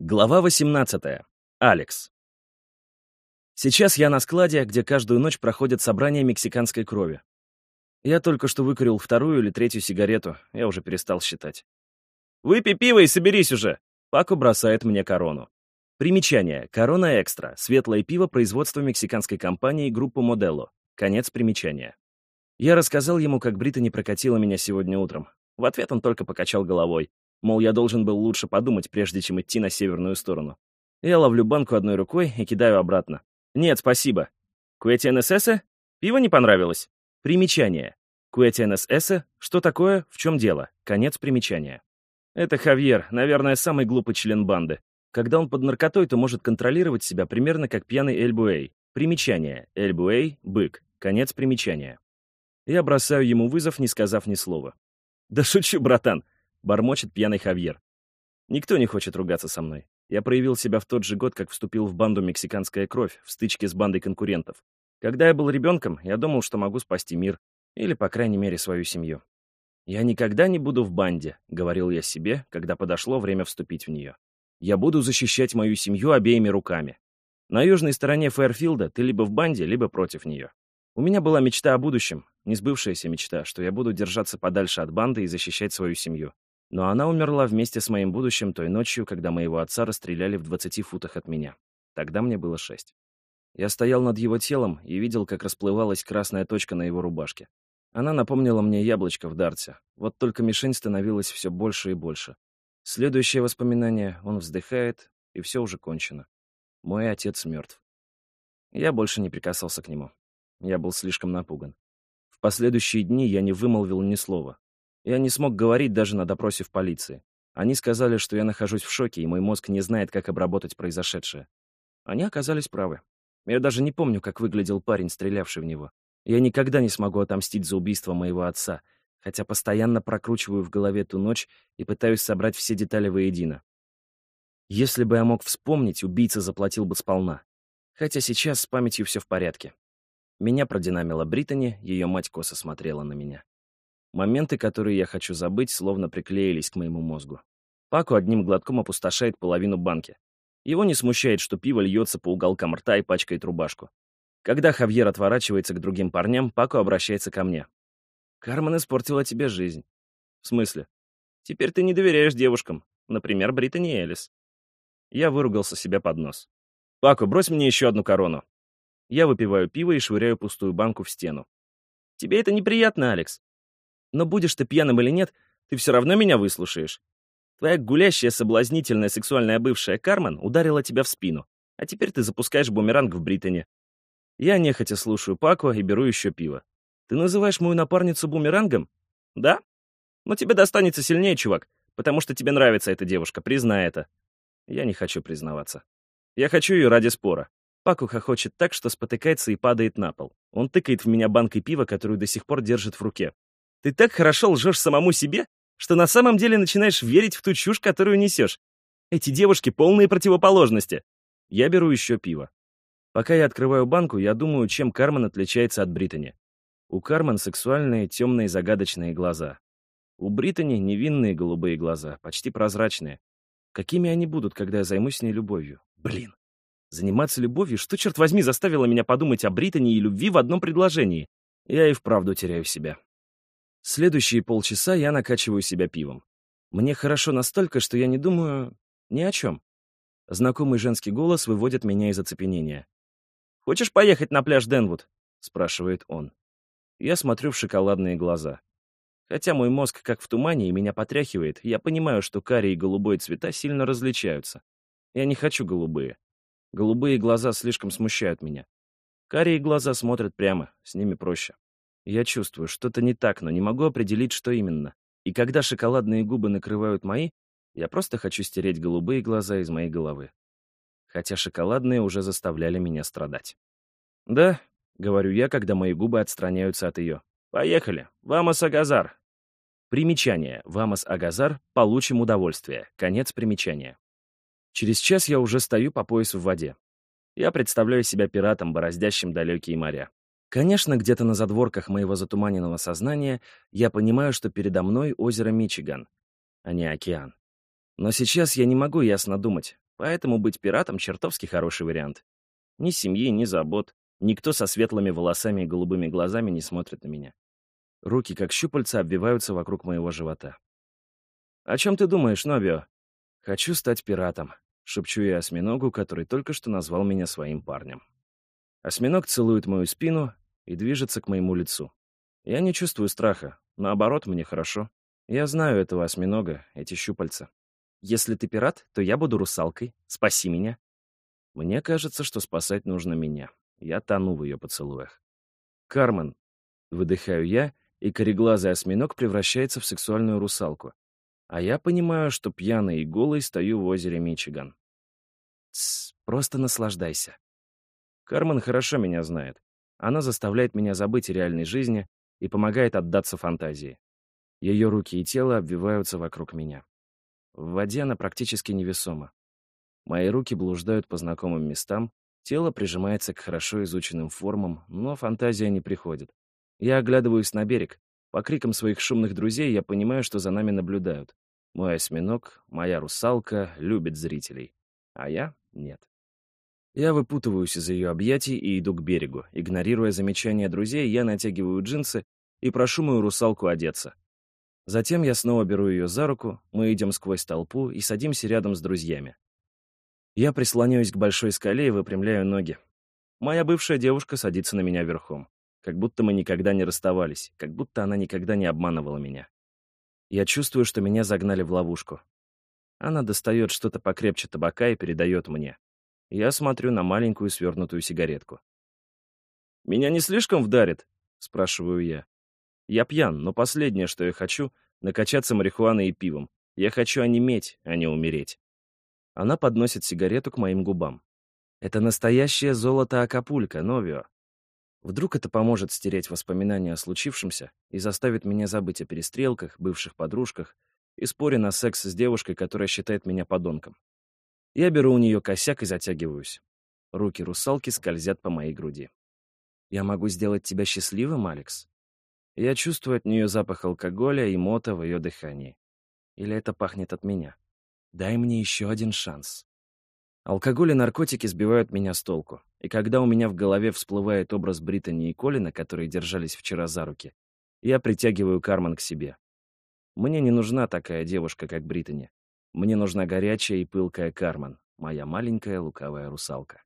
Глава 18. Алекс. Сейчас я на складе, где каждую ночь проходят собрания мексиканской крови. Я только что выкурил вторую или третью сигарету, я уже перестал считать. «Выпей пиво и соберись уже!» Пако бросает мне корону. Примечание. Корона Экстра. Светлое пиво производства мексиканской компании группы Модело. Конец примечания. Я рассказал ему, как Брита прокатила меня сегодня утром. В ответ он только покачал головой. Мол, я должен был лучше подумать, прежде чем идти на северную сторону. Я ловлю банку одной рукой и кидаю обратно. Нет, спасибо. Куэтиэнэсэсэ? Пиво не понравилось? Примечание. Куэтиэнэсэсэ? Что такое? В чем дело? Конец примечания. Это Хавьер, наверное, самый глупый член банды. Когда он под наркотой, то может контролировать себя примерно как пьяный Эльбуэй. Примечание. Эльбуэй — бык. Конец примечания. Я бросаю ему вызов, не сказав ни слова. «Да шучу, братан. — бормочет пьяный Хавьер. «Никто не хочет ругаться со мной. Я проявил себя в тот же год, как вступил в банду «Мексиканская кровь» в стычке с бандой конкурентов. Когда я был ребенком, я думал, что могу спасти мир, или, по крайней мере, свою семью. «Я никогда не буду в банде», — говорил я себе, когда подошло время вступить в нее. «Я буду защищать мою семью обеими руками. На южной стороне Фэрфилда ты либо в банде, либо против нее. У меня была мечта о будущем, несбывшаяся мечта, что я буду держаться подальше от банды и защищать свою семью. Но она умерла вместе с моим будущим той ночью, когда моего отца расстреляли в 20 футах от меня. Тогда мне было шесть. Я стоял над его телом и видел, как расплывалась красная точка на его рубашке. Она напомнила мне яблочко в дарте. Вот только мишень становилась все больше и больше. Следующее воспоминание — он вздыхает, и все уже кончено. Мой отец мертв. Я больше не прикасался к нему. Я был слишком напуган. В последующие дни я не вымолвил ни слова. Я не смог говорить даже на допросе в полиции. Они сказали, что я нахожусь в шоке, и мой мозг не знает, как обработать произошедшее. Они оказались правы. Я даже не помню, как выглядел парень, стрелявший в него. Я никогда не смогу отомстить за убийство моего отца, хотя постоянно прокручиваю в голове ту ночь и пытаюсь собрать все детали воедино. Если бы я мог вспомнить, убийца заплатил бы сполна. Хотя сейчас с памятью все в порядке. Меня продинамила Британи, ее мать косо смотрела на меня. Моменты, которые я хочу забыть, словно приклеились к моему мозгу. Паку одним глотком опустошает половину банки. Его не смущает, что пиво льется по уголкам рта и пачкает рубашку. Когда Хавьер отворачивается к другим парням, Паку обращается ко мне. «Кармен испортила тебе жизнь». «В смысле?» «Теперь ты не доверяешь девушкам. Например, Британи Элис». Я выругался себе под нос. «Паку, брось мне еще одну корону». Я выпиваю пиво и швыряю пустую банку в стену. «Тебе это неприятно, Алекс?» Но будешь ты пьяным или нет, ты все равно меня выслушаешь. Твоя гулящая, соблазнительная сексуальная бывшая Кармен ударила тебя в спину, а теперь ты запускаешь бумеранг в Британе. Я нехотя слушаю Пако и беру еще пиво. Ты называешь мою напарницу бумерангом? Да? Но тебе достанется сильнее, чувак, потому что тебе нравится эта девушка, признай это. Я не хочу признаваться. Я хочу ее ради спора. Паку хохочет так, что спотыкается и падает на пол. Он тыкает в меня банкой пива, которую до сих пор держит в руке. Ты так хорошо лжешь самому себе, что на самом деле начинаешь верить в ту чушь, которую несешь. Эти девушки — полные противоположности. Я беру еще пиво. Пока я открываю банку, я думаю, чем Кармен отличается от Британи. У Кармен сексуальные, темные, загадочные глаза. У Британи невинные голубые глаза, почти прозрачные. Какими они будут, когда я займусь с ней любовью? Блин. Заниматься любовью? Что, черт возьми, заставило меня подумать о Британи и любви в одном предложении? Я и вправду теряю себя. Следующие полчаса я накачиваю себя пивом. Мне хорошо настолько, что я не думаю ни о чем. Знакомый женский голос выводит меня из оцепенения. «Хочешь поехать на пляж Денвуд?» — спрашивает он. Я смотрю в шоколадные глаза. Хотя мой мозг как в тумане и меня потряхивает, я понимаю, что карие и голубой цвета сильно различаются. Я не хочу голубые. Голубые глаза слишком смущают меня. Карие глаза смотрят прямо, с ними проще. Я чувствую, что-то не так, но не могу определить, что именно. И когда шоколадные губы накрывают мои, я просто хочу стереть голубые глаза из моей головы. Хотя шоколадные уже заставляли меня страдать. «Да», — говорю я, когда мои губы отстраняются от ее. «Поехали. Вамос Агазар». Примечание. Вамос Агазар. Получим удовольствие. Конец примечания. Через час я уже стою по пояс в воде. Я представляю себя пиратом, бороздящим далекие моря. Конечно, где-то на задворках моего затуманенного сознания я понимаю, что передо мной озеро Мичиган, а не океан. Но сейчас я не могу ясно думать. Поэтому быть пиратом — чертовски хороший вариант. Ни семьи, ни забот. Никто со светлыми волосами и голубыми глазами не смотрит на меня. Руки, как щупальца, обвиваются вокруг моего живота. «О чем ты думаешь, Нобио?» «Хочу стать пиратом», — шепчу я осьминогу, который только что назвал меня своим парнем. Осьминог целует мою спину и движется к моему лицу. Я не чувствую страха, наоборот, мне хорошо. Я знаю этого осьминога, эти щупальца. Если ты пират, то я буду русалкой. Спаси меня. Мне кажется, что спасать нужно меня. Я тону в ее поцелуях. «Кармен!» — выдыхаю я, и кореглазый осьминог превращается в сексуальную русалку. А я понимаю, что пьяный и голый стою в озере Мичиган. Тсс, просто наслаждайся. Кармен хорошо меня знает. Она заставляет меня забыть о реальной жизни и помогает отдаться фантазии. Ее руки и тело обвиваются вокруг меня. В воде она практически невесома. Мои руки блуждают по знакомым местам, тело прижимается к хорошо изученным формам, но фантазия не приходит. Я оглядываюсь на берег. По крикам своих шумных друзей я понимаю, что за нами наблюдают. Мой осьминог, моя русалка любит зрителей. А я — нет. Я выпутываюсь из ее объятий и иду к берегу. Игнорируя замечания друзей, я натягиваю джинсы и прошу мою русалку одеться. Затем я снова беру ее за руку, мы идем сквозь толпу и садимся рядом с друзьями. Я прислоняюсь к большой скале и выпрямляю ноги. Моя бывшая девушка садится на меня верхом как будто мы никогда не расставались, как будто она никогда не обманывала меня. Я чувствую, что меня загнали в ловушку. Она достает что-то покрепче табака и передает мне. Я смотрю на маленькую свернутую сигаретку. «Меня не слишком вдарит?» — спрашиваю я. Я пьян, но последнее, что я хочу — накачаться марихуаной и пивом. Я хочу онеметь, а не умереть. Она подносит сигарету к моим губам. Это настоящее золото Акапулько, Новио. Вдруг это поможет стереть воспоминания о случившемся и заставит меня забыть о перестрелках, бывших подружках и споре на секс с девушкой, которая считает меня подонком. Я беру у нее косяк и затягиваюсь. Руки русалки скользят по моей груди. «Я могу сделать тебя счастливым, Алекс?» Я чувствую от нее запах алкоголя и мота в ее дыхании. Или это пахнет от меня? Дай мне еще один шанс. Алкоголь и наркотики сбивают меня с толку. И когда у меня в голове всплывает образ Британи и Колина, которые держались вчера за руки, я притягиваю Кармен к себе. Мне не нужна такая девушка, как Британи. Мне нужна горячая и пылкая Кармен, моя маленькая лукавая русалка.